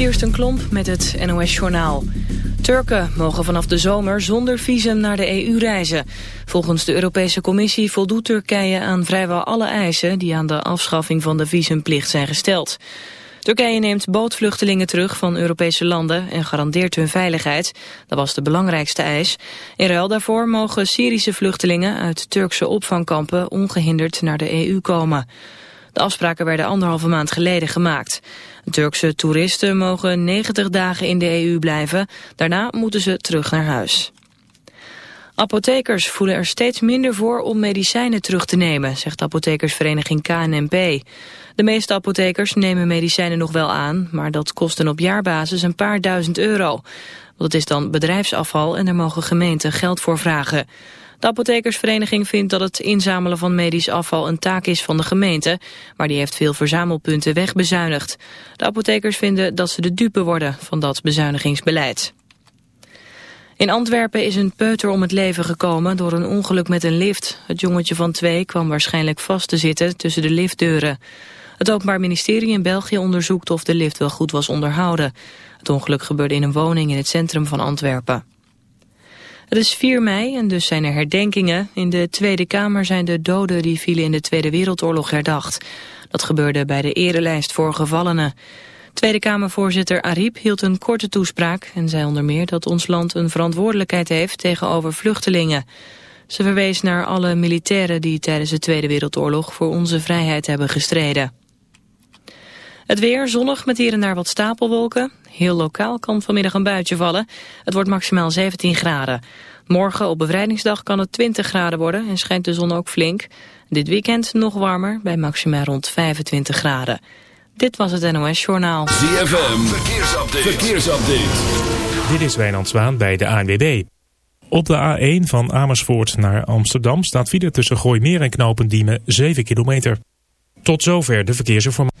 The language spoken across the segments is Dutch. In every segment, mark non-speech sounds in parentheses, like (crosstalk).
Kirsten Klomp met het NOS-journaal. Turken mogen vanaf de zomer zonder visum naar de EU reizen. Volgens de Europese Commissie voldoet Turkije aan vrijwel alle eisen... die aan de afschaffing van de visumplicht zijn gesteld. Turkije neemt bootvluchtelingen terug van Europese landen en garandeert hun veiligheid. Dat was de belangrijkste eis. In ruil daarvoor mogen Syrische vluchtelingen uit Turkse opvangkampen ongehinderd naar de EU komen. De afspraken werden anderhalve maand geleden gemaakt. Turkse toeristen mogen 90 dagen in de EU blijven. Daarna moeten ze terug naar huis. Apothekers voelen er steeds minder voor om medicijnen terug te nemen, zegt apothekersvereniging KNNP. De meeste apothekers nemen medicijnen nog wel aan, maar dat kost dan op jaarbasis een paar duizend euro. Dat is dan bedrijfsafval en daar mogen gemeenten geld voor vragen. De apothekersvereniging vindt dat het inzamelen van medisch afval een taak is van de gemeente, maar die heeft veel verzamelpunten wegbezuinigd. De apothekers vinden dat ze de dupe worden van dat bezuinigingsbeleid. In Antwerpen is een peuter om het leven gekomen door een ongeluk met een lift. Het jongetje van twee kwam waarschijnlijk vast te zitten tussen de liftdeuren. Het Openbaar Ministerie in België onderzoekt of de lift wel goed was onderhouden. Het ongeluk gebeurde in een woning in het centrum van Antwerpen. Het is 4 mei en dus zijn er herdenkingen. In de Tweede Kamer zijn de doden die vielen in de Tweede Wereldoorlog herdacht. Dat gebeurde bij de erelijst voor gevallenen. Tweede Kamervoorzitter Ariep hield een korte toespraak en zei onder meer dat ons land een verantwoordelijkheid heeft tegenover vluchtelingen. Ze verwees naar alle militairen die tijdens de Tweede Wereldoorlog voor onze vrijheid hebben gestreden. Het weer zonnig met hier en daar wat stapelwolken. Heel lokaal kan vanmiddag een buitje vallen. Het wordt maximaal 17 graden. Morgen op bevrijdingsdag kan het 20 graden worden en schijnt de zon ook flink. Dit weekend nog warmer bij maximaal rond 25 graden. Dit was het NOS Journaal. ZFM, verkeersupdate. verkeersupdate. Dit is Wijnand Zwaan bij de ANWB. Op de A1 van Amersfoort naar Amsterdam staat file tussen Gooimeer en Knopendiemen 7 kilometer. Tot zover de verkeersinformatie.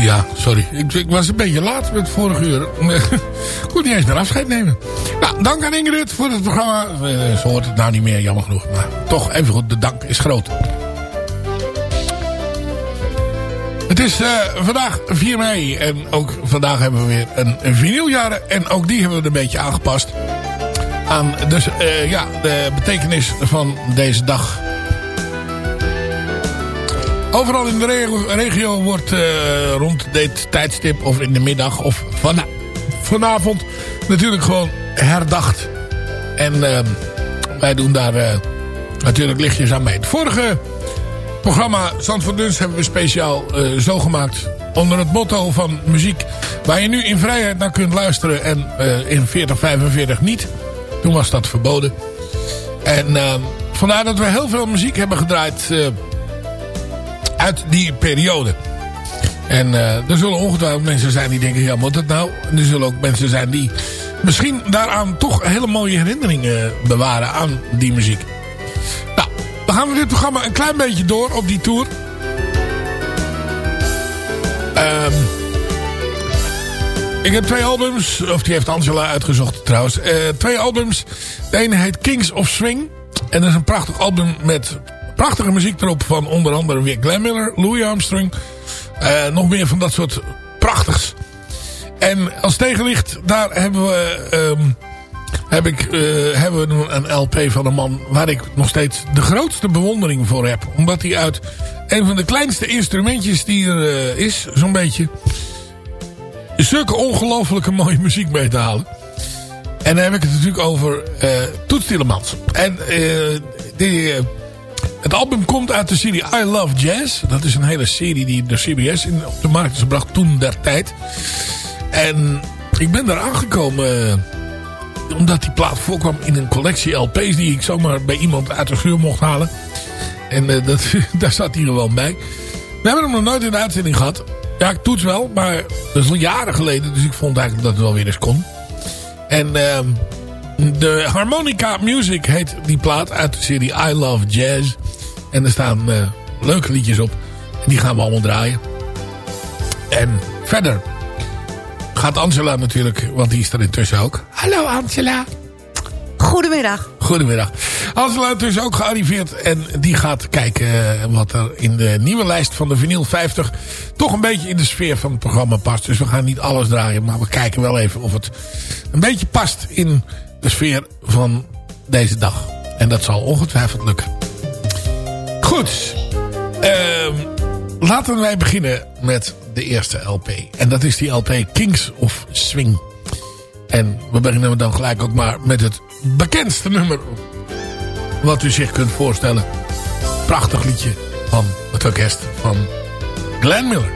Ja, sorry. Ik, was een beetje laat met vorige uur. Ik (laughs) kon niet eens meer afscheid nemen. Nou, dank aan Ingrid voor het programma. Uh, ze hoort het nou niet meer, jammer genoeg. Maar toch, even goed, de dank is groot. Het is uh, vandaag 4 mei. En ook vandaag hebben we weer een, vinyljaren. En ook die hebben we een beetje aangepast. Aan dus, uh, ja, de betekenis van deze dag. Overal in de regio, wordt uh, rond dit tijdstip of in de middag of van, vanavond natuurlijk gewoon herdacht. En uh, wij doen daar uh, natuurlijk lichtjes aan mee. Het vorige programma Zandvoort Duns hebben we speciaal zo gemaakt onder het motto van muziek waar je nu in vrijheid naar kunt luisteren en in 4045 niet. Toen was dat verboden. En vandaar dat we heel veel muziek hebben gedraaid uit die periode. En uh, er zullen ongetwijfeld mensen zijn die denken, ja moet dat nou? En er zullen ook mensen zijn die misschien daaraan toch hele mooie herinneringen bewaren aan die muziek. Nou, dan gaan we dit programma een klein beetje door op die tour. Um, Ik heb twee albums, of die heeft Angela uitgezocht trouwens. Uh, twee albums. De ene heet Kings of Swing. En dat is een prachtig album met prachtige muziek erop van onder andere weer Glenn Miller, Louis Armstrong. Uh, nog meer van dat soort prachtigs. En als tegenlicht, daar hebben we, um, heb ik, uh, hebben we een LP van een man waar ik nog steeds de grootste bewondering voor heb. Omdat hij uit een van de kleinste instrumentjes die er uh, is, zo'n beetje, zulke ongelooflijke mooie muziek mee te halen. En dan heb ik het natuurlijk over uh. En die, het album komt uit de serie I Love Jazz. Dat is een hele serie die de CBS in, op de markt is gebracht toen der tijd. En ik ben daar aangekomen omdat die plaat voorkwam in een collectie LP's die ik zomaar bij iemand uit de schuur mocht halen. En dat, (laughs) daar zat hij wel bij. We hebben hem nog nooit in de uitzending gehad. Ja, ik toets wel, maar dat is al jaren geleden. Dus ik vond eigenlijk dat het wel weer eens kon. En uh, de Harmonica Music heet die plaat uit de serie I Love Jazz. En er staan uh, leuke liedjes op. En die gaan we allemaal draaien. En verder gaat Angela natuurlijk, want die is er intussen ook. Hallo Angela. Goedemiddag. Goedemiddag. Angela is dus ook gearriveerd en die gaat kijken wat er in de nieuwe lijst van de vinyl 50 toch een beetje in de sfeer van het programma past. Dus we gaan niet alles draaien, maar we kijken wel even of het een beetje past in de sfeer van deze dag. En dat zal ongetwijfeld lukken. Goed. Uh, laten wij beginnen met de eerste LP. En dat is die LP Kings of Swing. En we beginnen dan gelijk ook maar met het bekendste nummer wat u zich kunt voorstellen. Prachtig liedje van het orkest van Glenn Miller.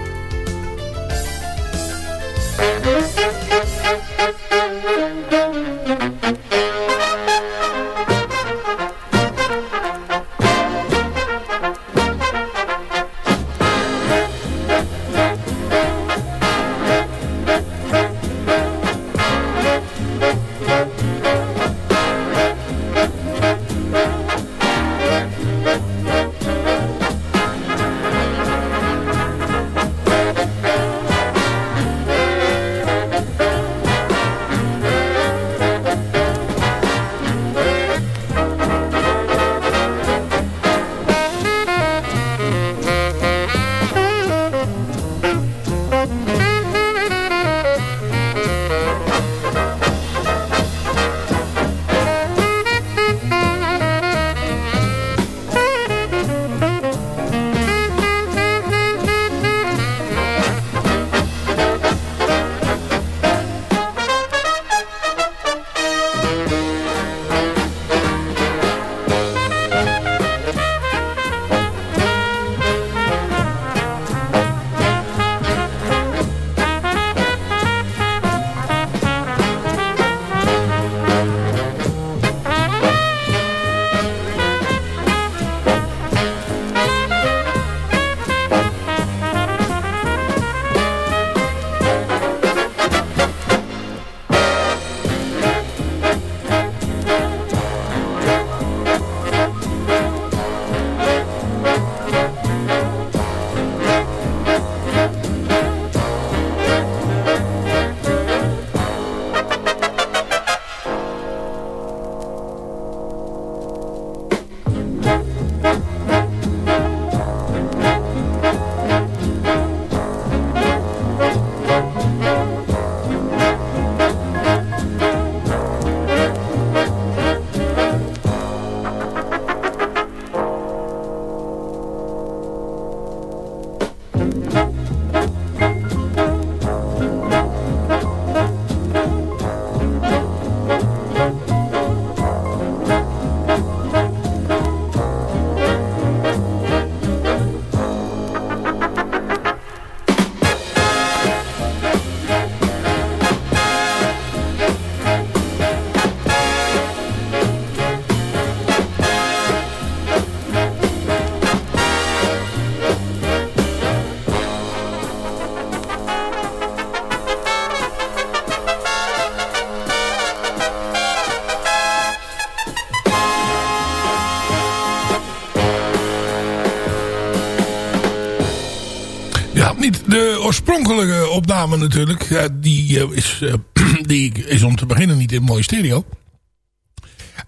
Natuurlijk, die, uh, is, uh, (clears throat) die is om te beginnen niet in mooie stereo.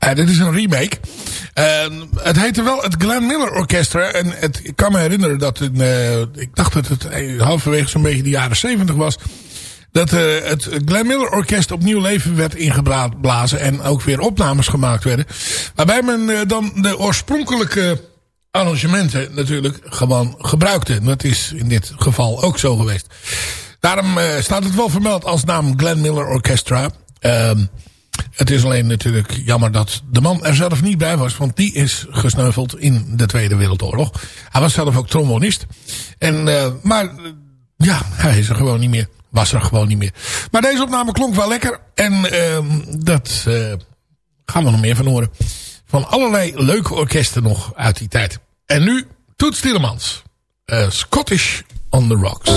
Uh, dit is een remake. het heette wel het Glenn Miller Orchestra. En ik kan me herinneren dat ik dacht dat het halverwege zo'n beetje de jaren 70 was. Dat het Glenn Miller Orkest opnieuw leven werd ingeblazen. En ook weer opnames gemaakt werden. Waarbij men dan de oorspronkelijke arrangementen natuurlijk gewoon gebruikte. Dat is in dit geval ook zo geweest. Daarom uh, staat het wel vermeld als naam Glenn Miller Orchestra. Uh, het is alleen natuurlijk jammer dat de man er zelf niet bij was. Want die is gesneuveld in de Tweede Wereldoorlog. Hij was zelf ook trombonist. En, uh, maar ja, hij is er gewoon niet meer. Was er gewoon niet meer. Maar deze opname klonk wel lekker. En ehm, dat gaan we nog meer van horen. Van allerlei leuke orkesten nog uit die tijd. En nu Toet Stielemans. Scottish on the Rocks.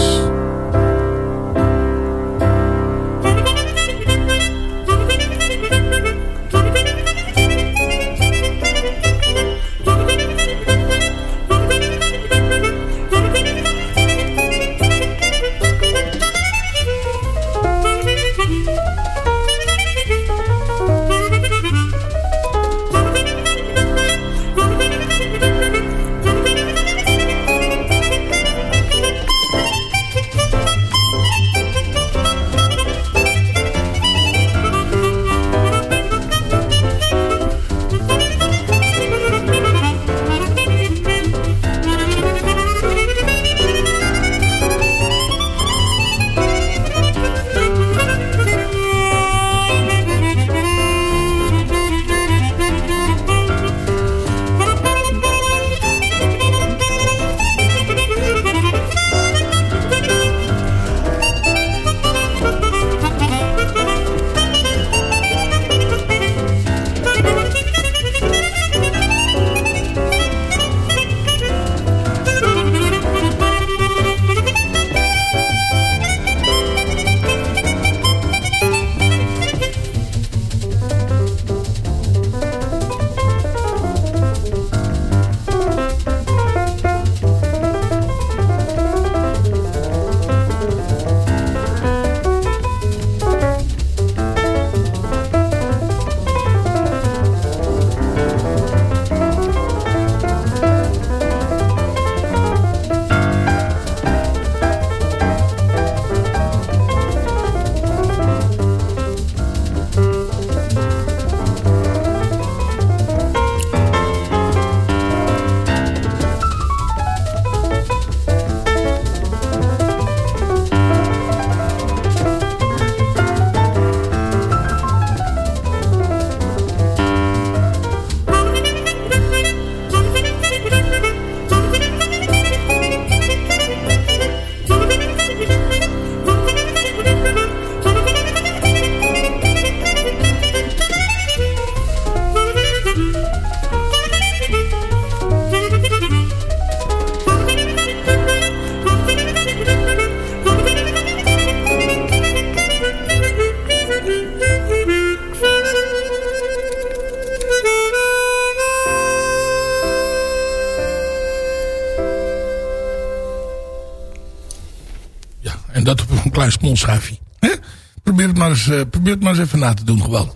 Probeer, het maar eens, uh, probeer het maar even na te doen.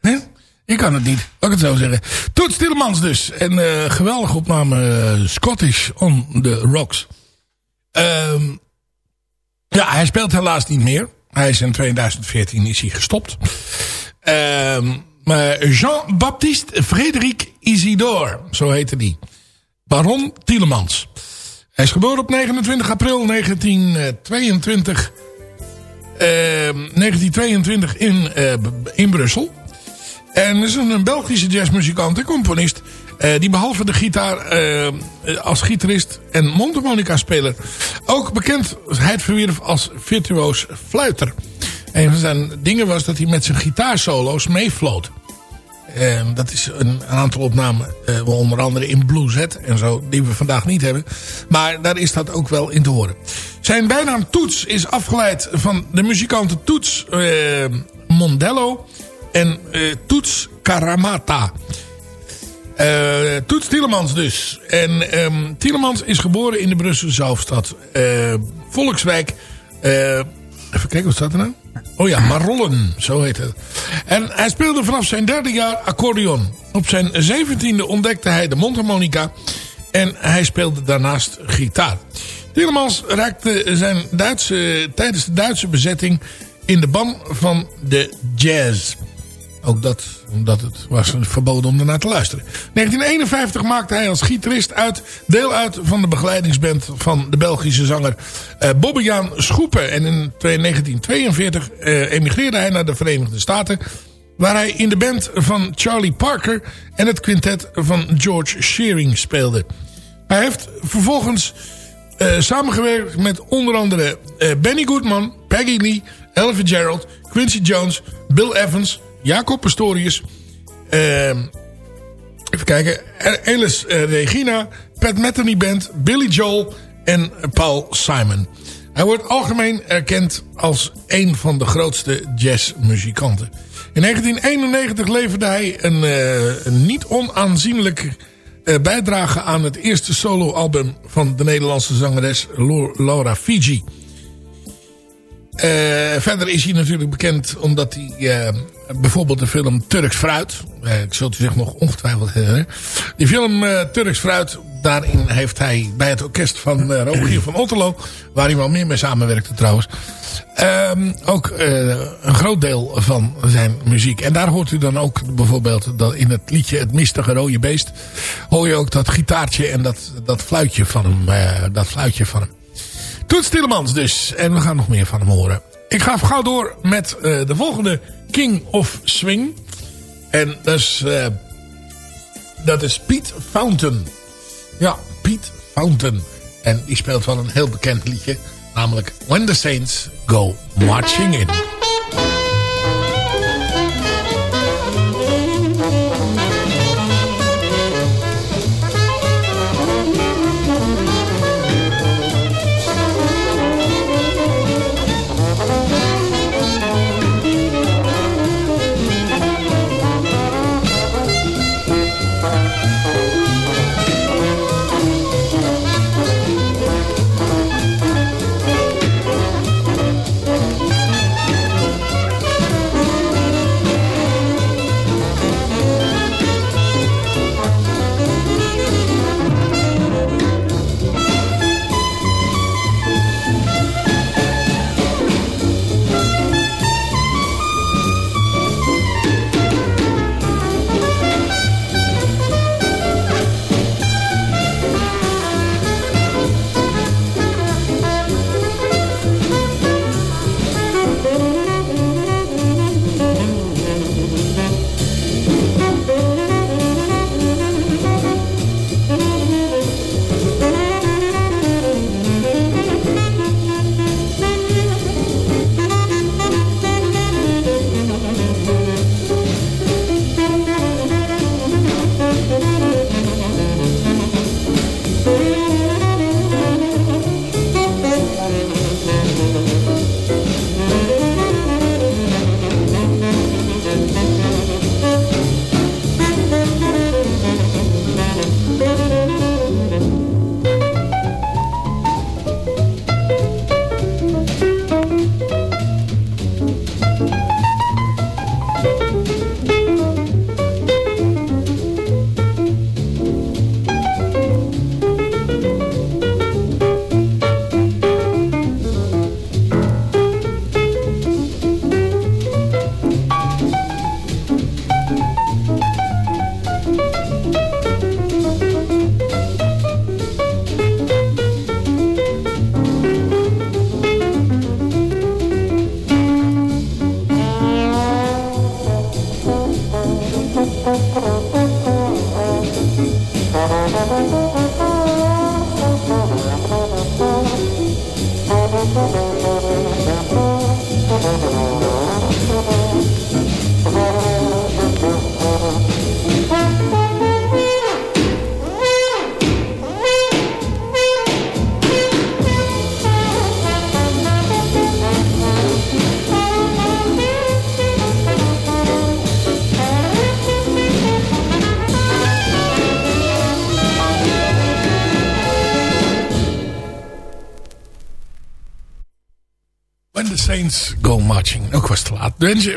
He? Ik kan het niet, laat ik het zo zeggen. Toet Stillemans dus. En uh, geweldige opname uh, Scottish on the Rocks. Um, ja, hij speelt helaas niet meer. Hij is in 2014 is hij gestopt. Um, Jean-Baptiste Frederik Isidore, zo heette die. Baron Tielemans. Hij is geboren op 29 april 1922 1922 ehm, in, uh, in Brussel. En is een, Belgische jazzmuzikant en componist. Uh, die behalve de gitaar uh, als gitarist en mondharmonica-speler... ook bekendheid verwierf als virtuoos fluiter. Een van zijn dingen was dat hij met zijn gitaarsolo's meefloot. Uh, dat is een, aantal opnamen, uh, onder andere in Blueset en zo, die we vandaag niet hebben. Maar daar is dat ook wel in te horen. Zijn bijnaam Toets is afgeleid van de muzikanten Toets uh, Mondello en Toets Karamata. Toets Tielemans dus. En um, Tielemans is geboren in de Brusselse hoofdstad. Volkswijk. Eh, even kijken, wat staat er nou? Oh ja, Marollen, zo heet het. En hij speelde vanaf zijn derde jaar accordeon. Op zijn zeventiende ontdekte hij de mondharmonica. En hij speelde daarnaast gitaar. Tielemans raakte zijn Duitse, tijdens de Duitse bezetting in de ban van de jazz. Ook dat omdat het was verboden om ernaar te luisteren. 1951 maakte hij als gitarist uit, deel uit van de begeleidingsband van de Belgische zanger uh, Bobbejaan Schoepen. En in 1942 uh, emigreerde hij naar de Verenigde Staten. Waar hij in de band van Charlie Parker en het quintet van George Shearing speelde. Hij heeft vervolgens uh, samengewerkt met onder andere uh, Benny Goodman, Peggy Lee, Ella Gerald, Quincy Jones, Bill Evans, Jacob Pastorius, uh, even kijken, Alice uh, Regina, Pat Metheny Band, Billy Joel en Paul Simon. Hij wordt algemeen erkend als een van de grootste jazzmuzikanten. In 1991 leverde hij een, een niet onaanzienlijk uh, bijdrage aan het eerste soloalbum van de Nederlandse zangeres Laura Fiji. Uh, verder is hij natuurlijk bekend omdat hij uh, bijvoorbeeld de film Turks Fruit. Uh, ik zult u zich nog ongetwijfeld herinneren. Die film Turks Fruit, daarin heeft hij bij het orkest van Rogier van Otterlo, waar hij wel meer mee samenwerkte trouwens, ehm, ook een groot deel van zijn muziek. En daar hoort u dan ook bijvoorbeeld dat in het liedje Het Mistige Rode Beest, hoor je ook dat gitaartje en dat, dat fluitje van hem. dat fluitje van hem. Toets Tillemans dus. En we gaan nog meer van hem horen. Ik ga gauw door met uh, de volgende King of Swing. En dat is, uh, dat is Pete Fountain. Ja, Pete Fountain. En die speelt wel een heel bekend liedje. Namelijk When the Saints Go Marching In.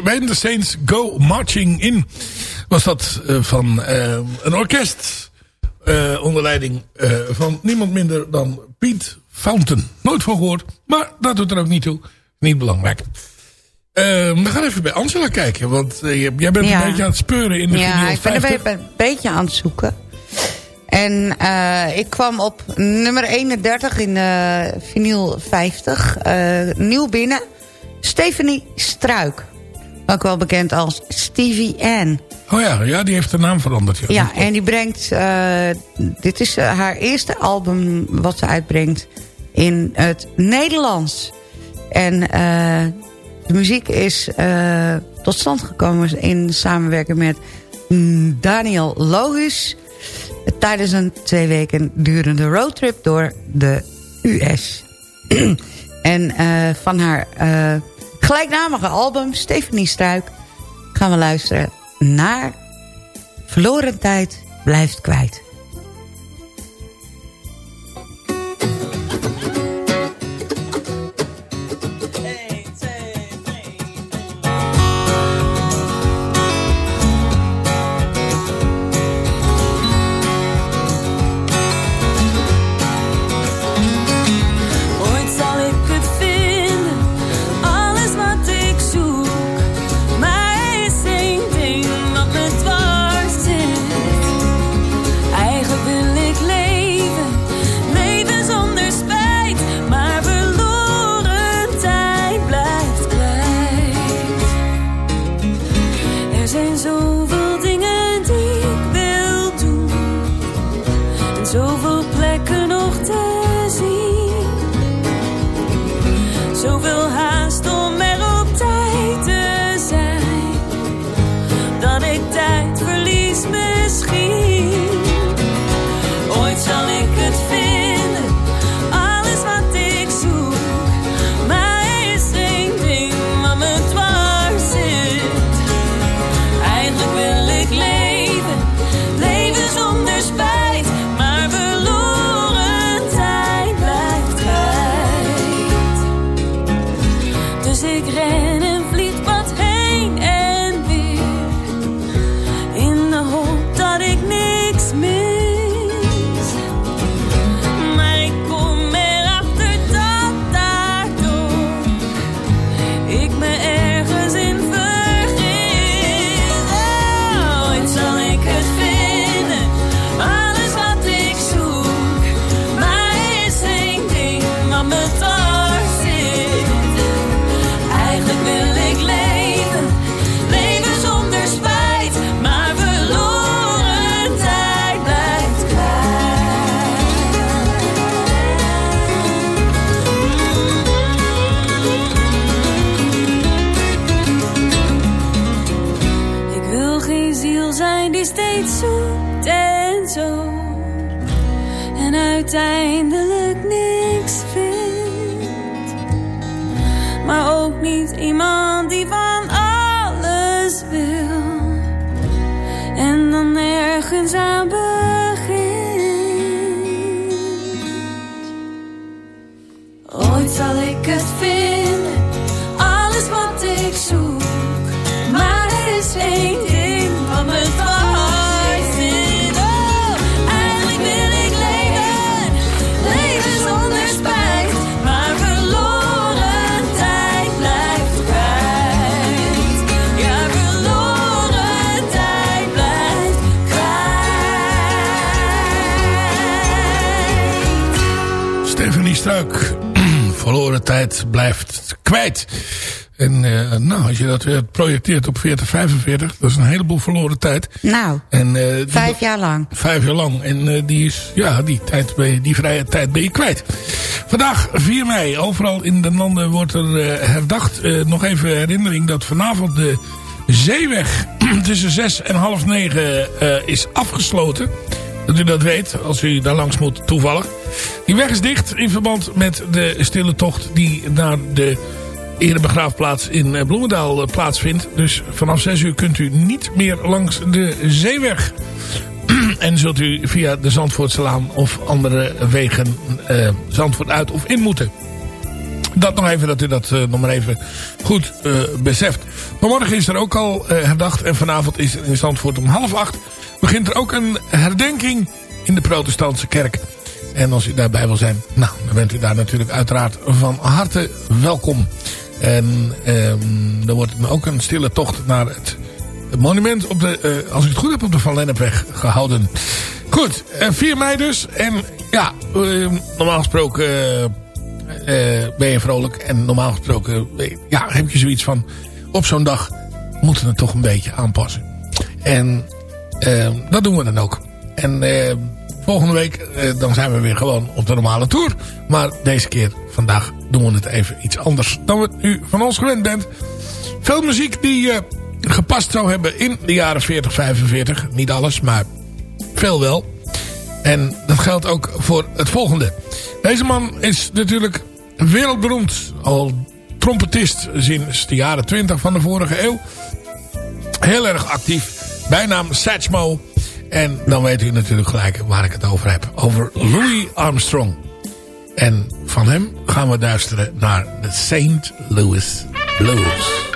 When the Saints Go Marching In was dat uh, van uh, een orkest uh, onder leiding van niemand minder dan Pete Fountain. Nooit van gehoord, maar dat doet er ook niet toe. Niet belangrijk. we gaan even bij Angela kijken, want jij bent ja. een beetje aan het speuren in de Ja, ik ben een beetje aan het zoeken. En uh, ik kwam op nummer 31 in uh, vinyl 50. Uh, nieuw binnen. Stephanie Struik. Ook wel bekend als Stevie Ann. Oh ja, ja die heeft de naam veranderd. Ja, ja en die brengt... dit is haar eerste album wat ze uitbrengt in het Nederlands. En de muziek is tot stand gekomen in samenwerking met Daniel Logus tijdens een twee weken durende roadtrip door de US. (clears throat) en uh, van haar uh, gelijknamige album, Stephanie Struik... gaan we luisteren naar Verloren Tijd Blijft Kwijt. Tijd blijft kwijt. En uh, nou, als je dat weer projecteert op 40, 45, dat is een heleboel verloren tijd. Nou, en, uh, vijf jaar lang. Vijf jaar lang. En uh, die is, ja, die, tijd ben je, die vrije tijd ben je kwijt. Vandaag 4 mei, overal in de landen wordt er herdacht. nog even herinnering dat vanavond de zeeweg (clears throat) tussen 6 en half 9 is afgesloten. Dat u dat weet, als u daar langs moet toevallig. Die weg is dicht in verband met de stille tocht die naar de erebegraafplaats in eh, Bloemendaal eh, plaatsvindt. Dus vanaf 6 uur kunt u niet meer langs de zeeweg. (clears throat) en zult u via de Zandvoortselaan of andere wegen uh, Zandvoort uit of in moeten. Dat nog even, dat u dat uh, nog maar even goed beseft. Vanmorgen is er ook al herdacht. En vanavond is er in Zandvoort om half acht... begint er ook een herdenking in de protestantse kerk. En als u daarbij wil zijn... nou, dan bent u daar natuurlijk uiteraard van harte welkom. En um, er wordt ook een stille tocht naar het, monument... Op de, als ik het goed heb, op de Van Lennepweg gehouden. Goed, 4 mei dus. En ja, ehm, normaal gesproken uh, ben je vrolijk. En normaal gesproken ja, heb je zoiets van... op zo'n dag moeten we het toch een beetje aanpassen. En uh, dat doen we dan ook. En volgende week dan zijn we weer gewoon op de normale tour. Maar deze keer, vandaag, doen we het even iets anders dan wat u van ons gewend bent. Veel muziek die gepast zou hebben in de jaren 40, 45. Niet alles, maar veel wel. En dat geldt ook voor het volgende. Deze man is natuurlijk wereldberoemd. Al trompetist sinds de jaren 20 van de vorige eeuw. Heel erg actief. Bijnaam Satchmo. En dan weet u natuurlijk gelijk waar ik het over heb. Over Louis Armstrong. En van hem gaan we luisteren naar de St. Louis Blues.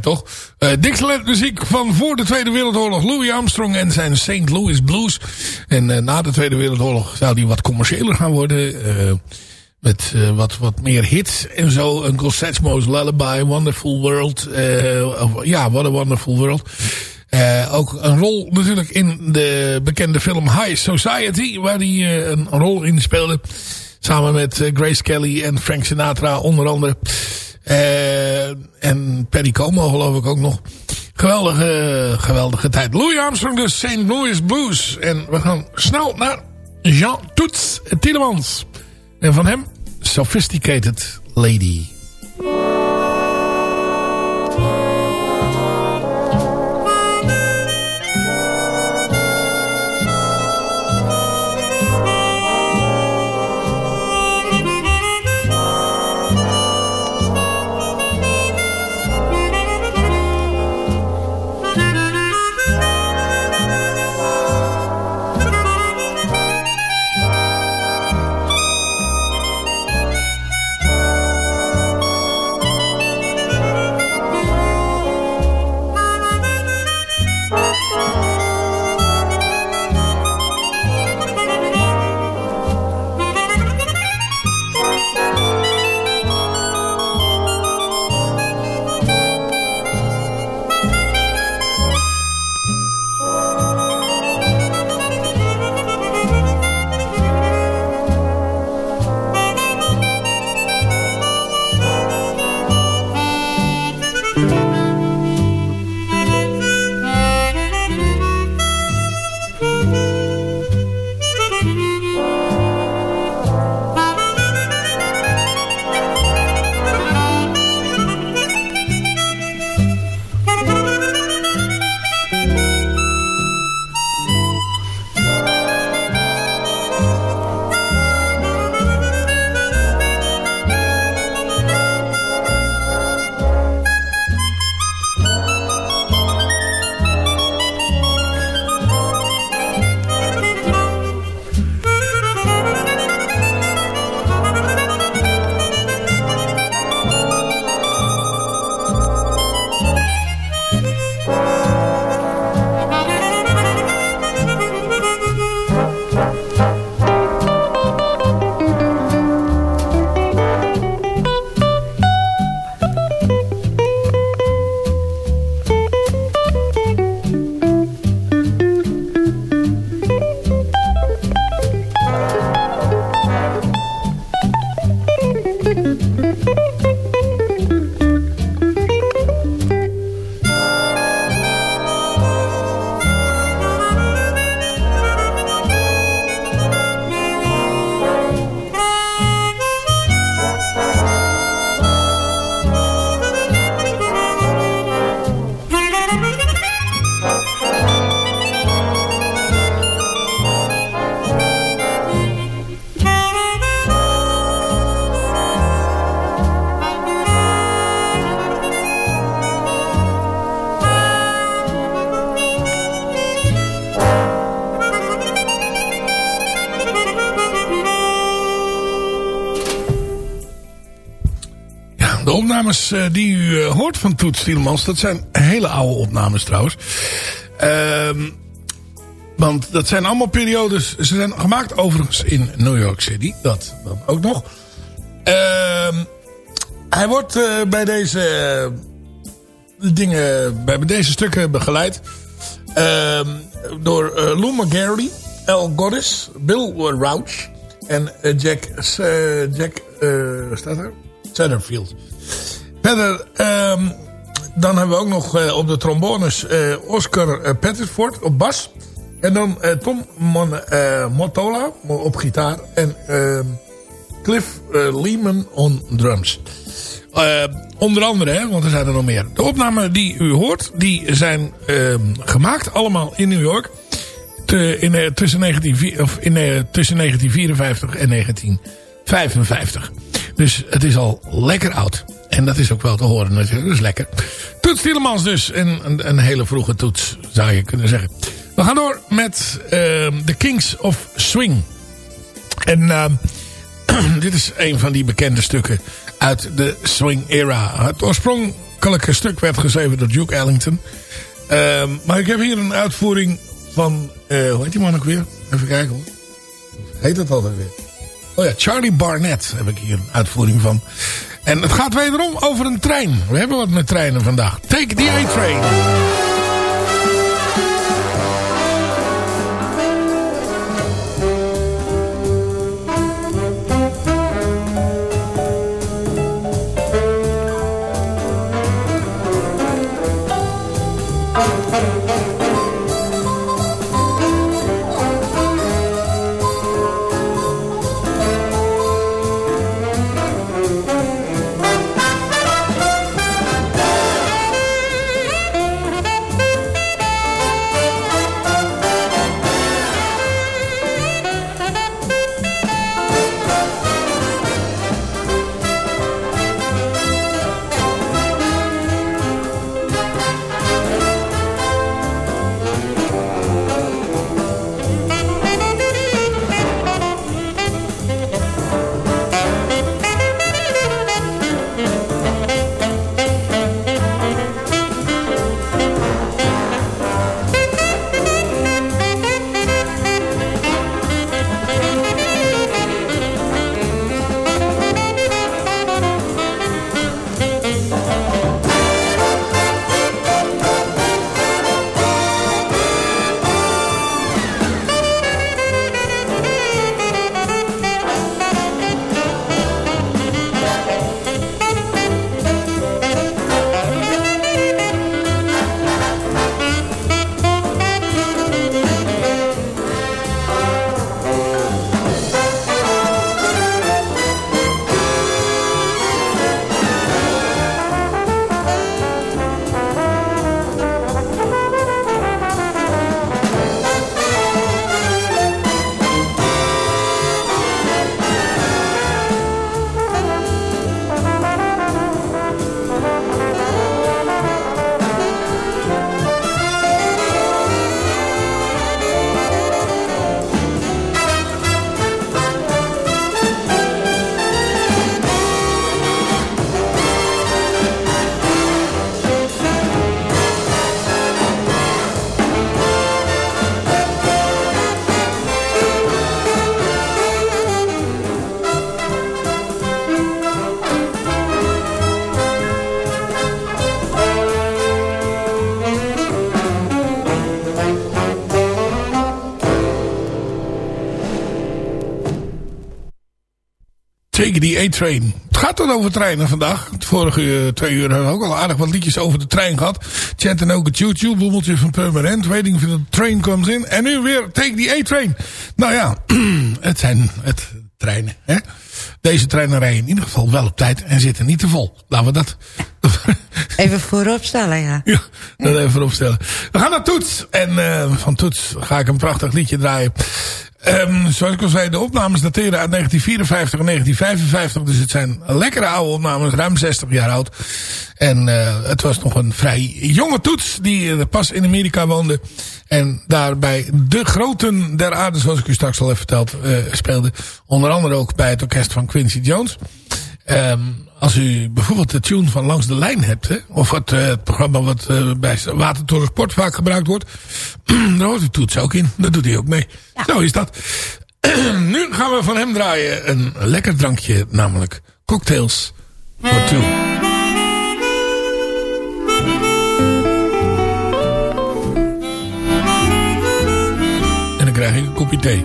Toch? Uh, Dixieland muziek van voor de Tweede Wereldoorlog. Louis Armstrong en zijn St. Louis Blues. En uh, na de Tweede Wereldoorlog zou die wat commerciëler gaan worden. Uh, met wat, wat meer hits en zo. Uncle Satchmo's Lullaby, Wonderful World. ja, What a Wonderful World. ook een rol natuurlijk in de bekende film High Society. Waar hij een rol in speelde. Samen met Grace Kelly en Frank Sinatra onder andere. En Perry Como geloof ik ook nog. Geweldige, geweldige tijd. Louis Armstrong, de St. Louis Blues. En we gaan snel naar Jean Toets Tielemans. En van hem Sophisticated Lady. Uh, die u uh, hoort van Toet Stielemans... dat zijn hele oude opnames trouwens. Uh, want dat zijn allemaal periodes... ze zijn gemaakt overigens in New York City. Dat, ook nog. Ehm, hij wordt uh, bij deze dingen... bij deze stukken begeleid... Ehm, door Lou McGarry, Al Goddess, Bill Rauch... en Jack... Jack staat er? Satterfield. Verder, um, dan hebben we ook nog uh, op de trombones uh, Oscar uh, Pettersford op bas. En dan Tom Mon op gitaar. En ehm, Cliff Lehman on drums. onder andere, hè, want er zijn er nog meer. De opnamen die u hoort, die zijn ehm, gemaakt allemaal in New York. Te, in, tussen, 19, of in, tussen 1954 en 1955. Dus het is al lekker oud. En dat is ook wel te horen natuurlijk. Dat is lekker. Toets Tielemans dus. En een, een, hele vroege toets zou je kunnen zeggen. We gaan door met uh, The Kings of Swing. En uh, (clears throat) dit is een van die bekende stukken uit de swing era. Het oorspronkelijke stuk werd geschreven door Duke Ellington. Uh, maar ik heb hier een uitvoering van... Uh, hoe heet die man ook weer? Even kijken hoor. Heet dat altijd weer? Oh ja, Charlie Barnett heb ik hier een uitvoering van. En het gaat wederom over een trein. We hebben wat met treinen vandaag. Take the A-train. A-Train. Het gaat dan over treinen vandaag. Het vorige uh, twee uur hebben we ook al aardig wat liedjes over de trein gehad. Chat en ook het YouTube, boemeltje van Permanent. Waiting of the train comes in. En nu weer Take the A-Train. Nou ja, (clears throat) het zijn het treinen. Hè? Deze treinen rijden in ieder geval wel op tijd en zitten niet te vol. Laten we dat... Even vooropstellen, ja. Ja, dat even vooropstellen. We gaan naar Toets. En uh, van Toets ga ik een prachtig liedje draaien. Um, zoals ik al zei, de opnames dateren uit 1954 en 1955. Dus het zijn lekkere oude opnames, ruim 60 jaar oud. En uh, het was nog een vrij jonge toets die uh, pas in Amerika woonde. En daarbij de groten der aarde, zoals ik u straks al heb verteld, speelde. Onder andere ook bij het orkest van Quincy Jones. Um, als u bijvoorbeeld de tune van Langs de Lijn hebt... Hè, of het, uh, het programma wat uh, bij Watertoren Sport vaak gebruikt wordt... (clears throat) daar hoort u toets ook in. Dat doet hij ook mee. Ja. Zo is dat. (clears throat) nu gaan we van hem draaien een lekker drankje, namelijk cocktails two. En dan krijg ik een kopje thee.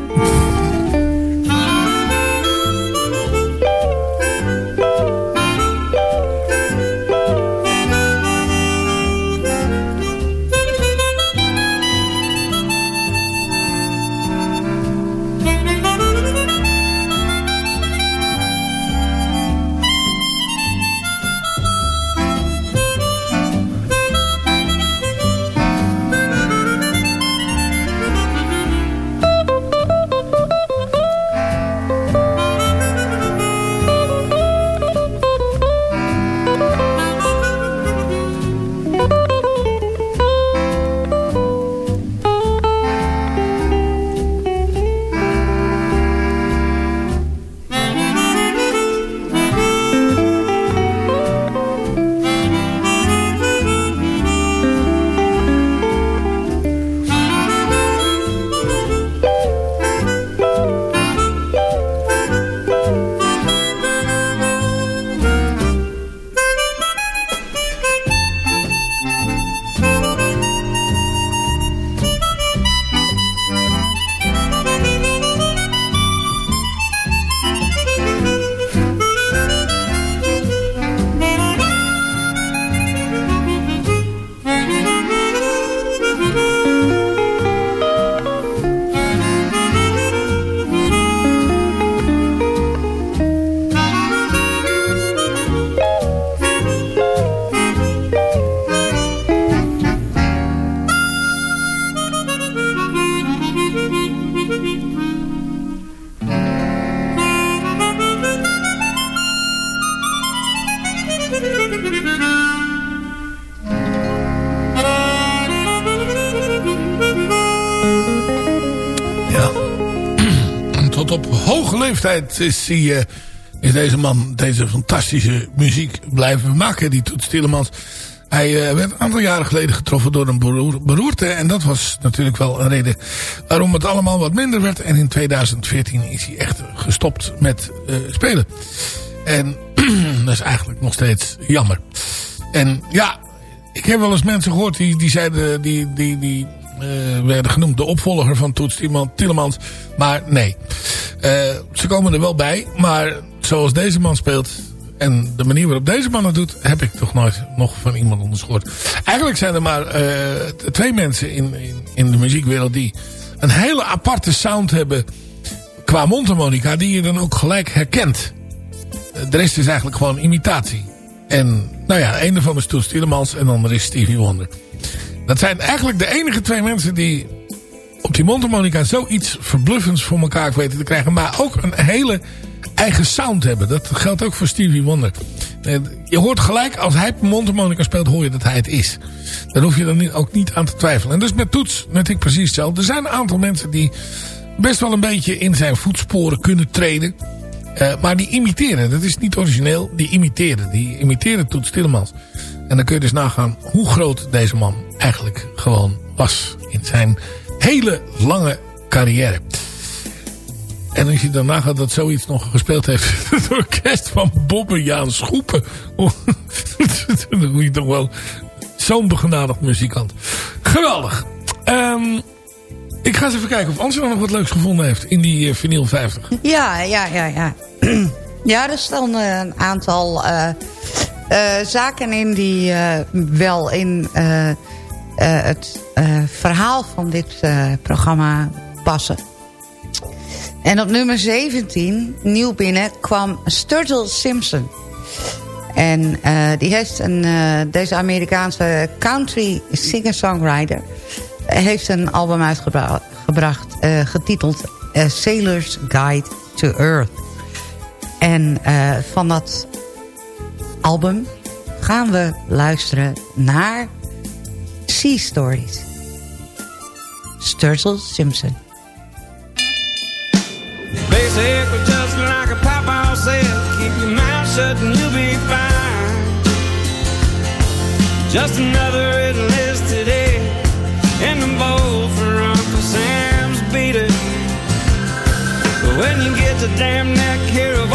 Leeftijd is, uh, is deze man deze fantastische muziek blijven maken. Die Toet Stielemans. Hij uh, werd een aantal jaren geleden getroffen door een beroer beroerte. En dat was natuurlijk wel een reden waarom het allemaal wat minder werd. En in 2014 is hij echt gestopt met uh, spelen. En (clears throat) dat is eigenlijk nog steeds jammer. En ja, ik heb wel eens mensen gehoord die, die zeiden... Die, die, die werden genoemd de opvolger van Toets Tielemans. Maar nee. Uh, ze komen er wel bij. Maar zoals deze man speelt... En de manier waarop deze man het doet... heb ik toch nooit nog van iemand anders. Eigenlijk zijn er maar uh, twee mensen in, in, in, de muziekwereld... die een hele aparte sound hebben... qua mondharmonica... die je dan ook gelijk herkent. De rest is eigenlijk gewoon imitatie. En nou ja, een daarvan is Toets en de andere is Stevie Wonder. Dat zijn eigenlijk de enige twee mensen die op die mondharmonica zoiets verbluffends voor elkaar weten te krijgen. Maar ook een hele eigen sound hebben. Dat geldt ook voor Stevie Wonder. Eh, je hoort gelijk, als hij mondharmonica speelt, hoor je dat hij het is. Daar hoef je dan ook niet aan te twijfelen. En dus met Toets, net ik precies hetzelfde. Er zijn een aantal mensen die best wel een beetje in zijn voetsporen kunnen treden. Uh, maar die imiteren, dat is niet origineel, die imiteren. Die imiteren Toets Tillemans. En dan kun je dus nagaan hoe groot deze man eigenlijk gewoon was in zijn hele lange carrière. En als je dan nagaat dat zoiets nog gespeeld heeft... (laughs) het orkest van Jaan Schoepen. (laughs) dan moet je toch wel zo'n begenadigd muzikant. Geweldig. Um, ik ga eens even kijken of Angela nog wat leuks gevonden heeft in die uh, vinyl 50. Ja, ja, ja, ja. (clears throat) Ja, er stonden een aantal uh, uh, zaken in die wel in het verhaal van dit programma passen. En op nummer 17, nieuw binnen, kwam Sturgill Simpson. En die heeft een, deze Amerikaanse country singer-songwriter... heeft een album uitgebracht getiteld Sailor's Guide to Earth. En van dat album gaan we luisteren naar Sea Stories. Sturgill Simpson. Basically just like a papa keep your mouth shut and you'll be fine. Just another in the bowl for Uncle Sam's. But when you get damn neck, hear a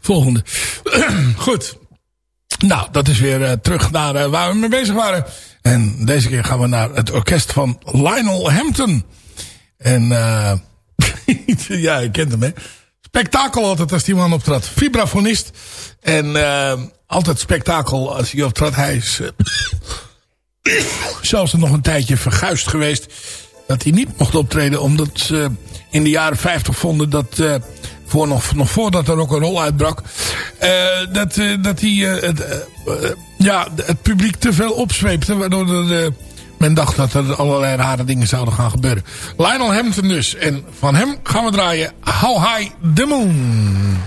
Volgende. (laughs) (clears throat) Goed. Nou, dat is weer eh, terug naar eh, waar we mee bezig waren. En deze keer gaan we naar het orkest van Lionel Hampton. En eh (laughs) ja, je kent hem hè. Spektakel altijd als die man optrad. Vibrafonist. En eh altijd spektakel als hij optrad. Hij is eh, (coughs) zelfs nog een tijdje verguisd geweest. Dat hij niet mocht optreden. Omdat ze in de jaren 50 vonden dat... eh, voor nog, nog voordat er ook een rol uitbrak. eh, dat, eh, dat hij het, ja, het publiek te veel opzweepte. Waardoor er, men dacht dat er allerlei rare dingen zouden gaan gebeuren. Lionel Hampton dus. En van hem gaan we draaien How High the Moon.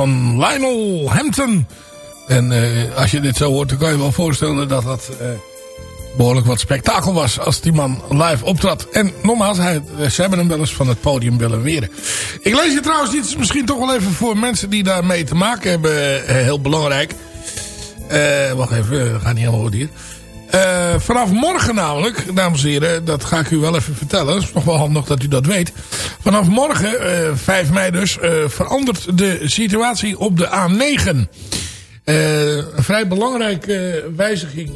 Van Lionel Hampton. En uh, als je dit zo hoort, dan kan je wel voorstellen dat dat uh, behoorlijk wat spektakel was als die man live optrad. En nogmaals, hij, ze hebben hem wel eens van het podium willen weren. Ik lees je trouwens iets, misschien toch wel even voor mensen die daarmee te maken hebben, heel belangrijk. wacht even, we gaan niet helemaal goed hier. Vanaf morgen namelijk, dames en heren, dat ga ik u wel even vertellen. Het is nog wel handig dat u dat weet. Vanaf morgen, uh, eh, 5 mei dus, uh, verandert de situatie op de A9. een vrij belangrijke wijziging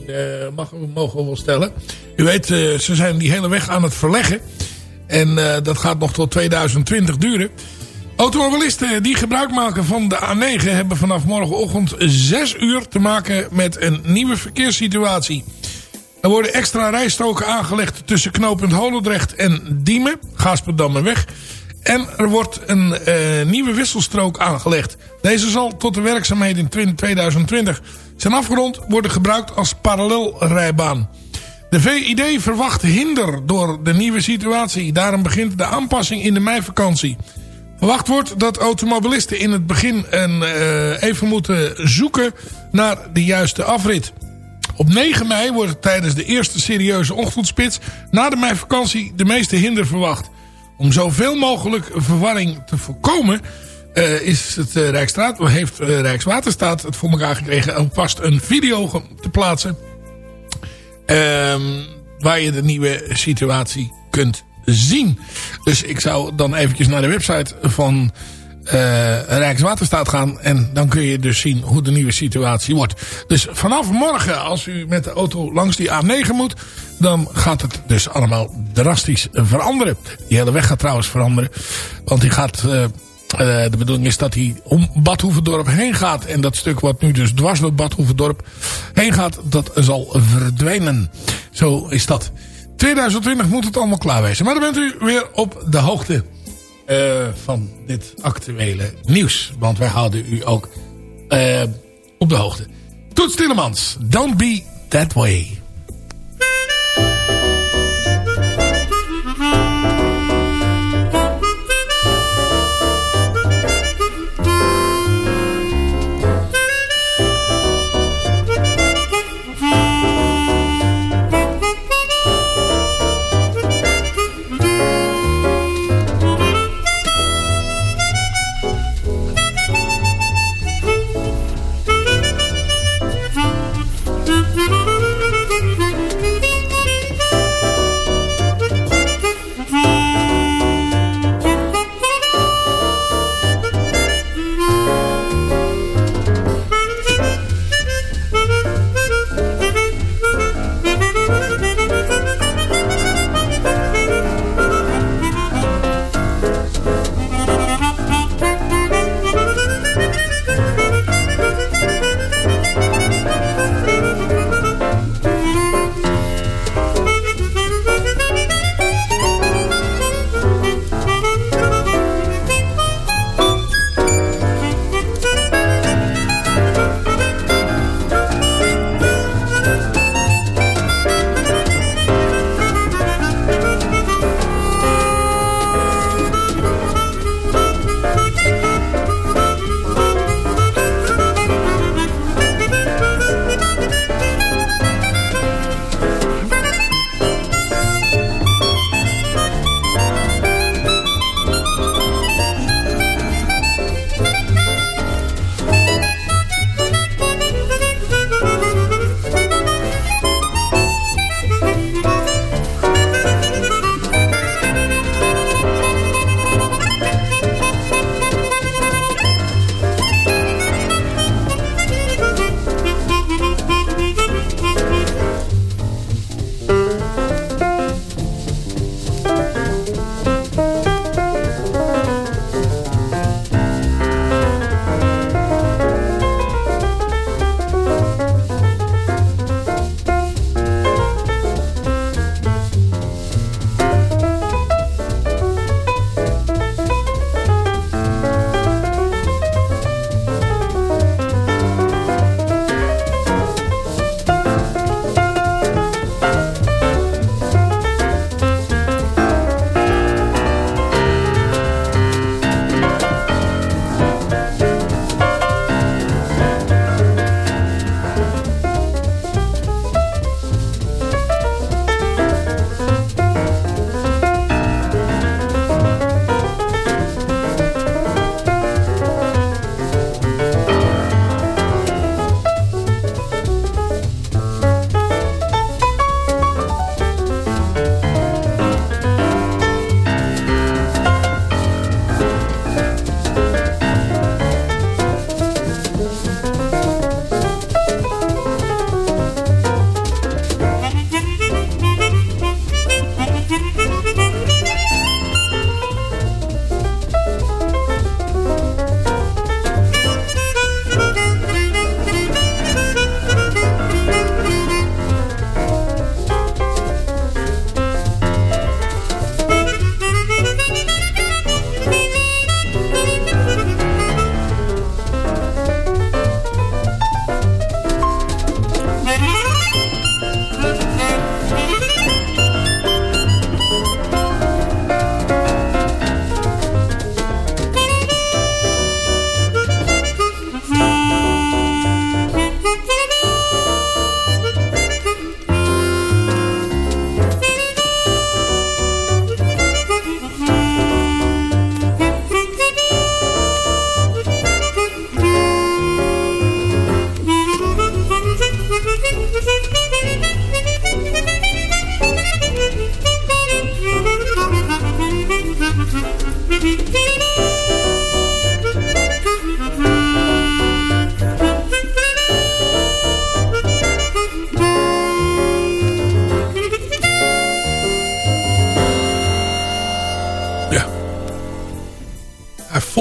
mag, mogen we wel stellen. U weet, ze zijn die hele weg aan het verleggen. En dat gaat nog tot 2020 duren. Automobilisten die gebruik maken van de A9 hebben vanaf morgenochtend 6 uur te maken met een nieuwe verkeerssituatie. Er worden extra rijstoken aangelegd tussen knooppunt Holendrecht en Diemen, Gaasperdammerweg. En er wordt een uh, nieuwe wisselstrook aangelegd. Deze zal tot de werkzaamheden in 2020 zijn afgerond worden gebruikt als parallelrijbaan. De VID verwacht hinder door de nieuwe situatie. Daarom begint de aanpassing in de meivakantie. Verwacht wordt dat automobilisten in het begin een, uh, even moeten zoeken naar de juiste afrit. Op 9 mei wordt tijdens de eerste serieuze ochtendspits na de meivakantie de meeste hinder verwacht. Om zoveel mogelijk verwarring te voorkomen uh, is het Rijksstraat, heeft uh, Rijkswaterstaat het voor elkaar gekregen om vast een video te plaatsen. Um, waar je de nieuwe situatie kunt zien. Dus ik zou dan eventjes naar de website van Rijkswaterstaat gaan. En dan kun je dus zien hoe de nieuwe situatie wordt. Dus vanaf morgen als u met de auto langs die A9 moet. Dan gaat het dus allemaal drastisch veranderen. Die hele weg gaat trouwens veranderen. Want die gaat... Uh, de bedoeling is dat hij om Badhoevedorp heen gaat. En dat stuk wat nu dus dwars door Badhoevedorp heen gaat, dat zal verdwijnen. Zo is dat. 2020 moet het allemaal klaar wezen. Maar dan bent u weer op de hoogte uh, van dit actuele nieuws. Want wij houden u ook uh, op de hoogte. Toet Stillemans, don't be that way.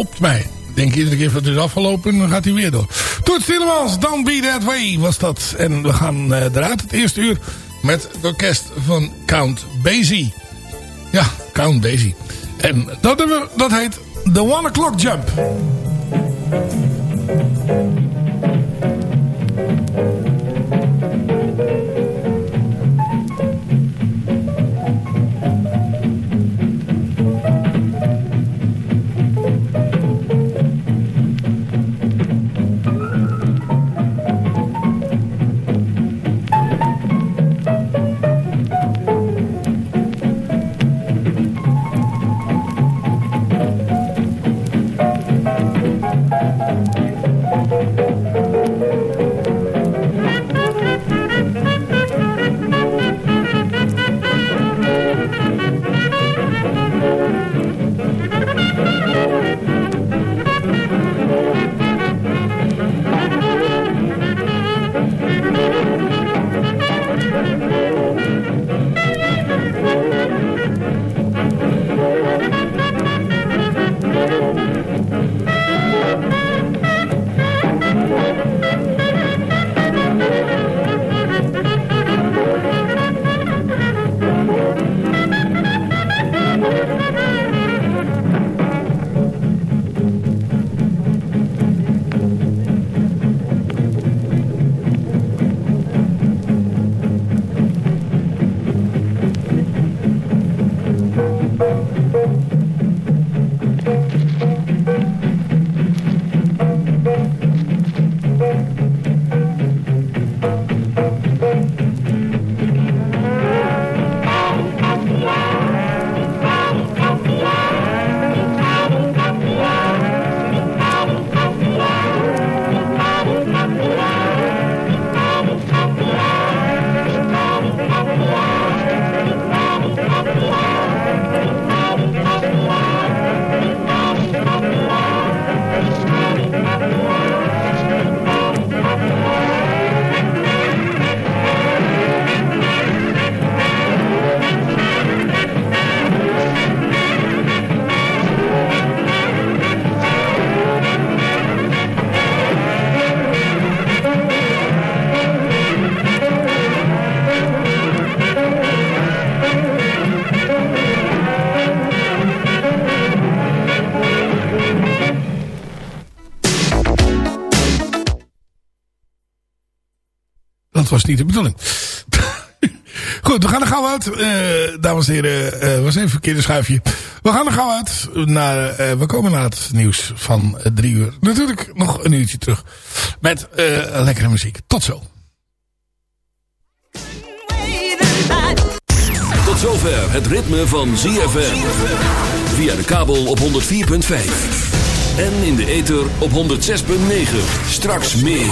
Fopt mij. Ik denk iedere keer dat het is afgelopen, dan gaat hij weer door. Toets Tielemans, Dan Be That Way was dat. En we gaan uh, eruit het eerste uur met het orkest van Count Basie. Ja, Count Basie. En dat, hebben we, dat heet The One O'Clock Jump. Was niet de bedoeling. (laughs) Goed, we gaan er gauw uit. Uh, dames en heren, uh, was even een verkeerde schuifje. We gaan er gauw uit. Naar, uh, we komen naar het nieuws van drie uur. Natuurlijk nog een uurtje terug. Met lekkere muziek. Tot zo. Tot zover het ritme van ZFM. Via de kabel op 104.5. En in de ether op 106.9. Straks meer.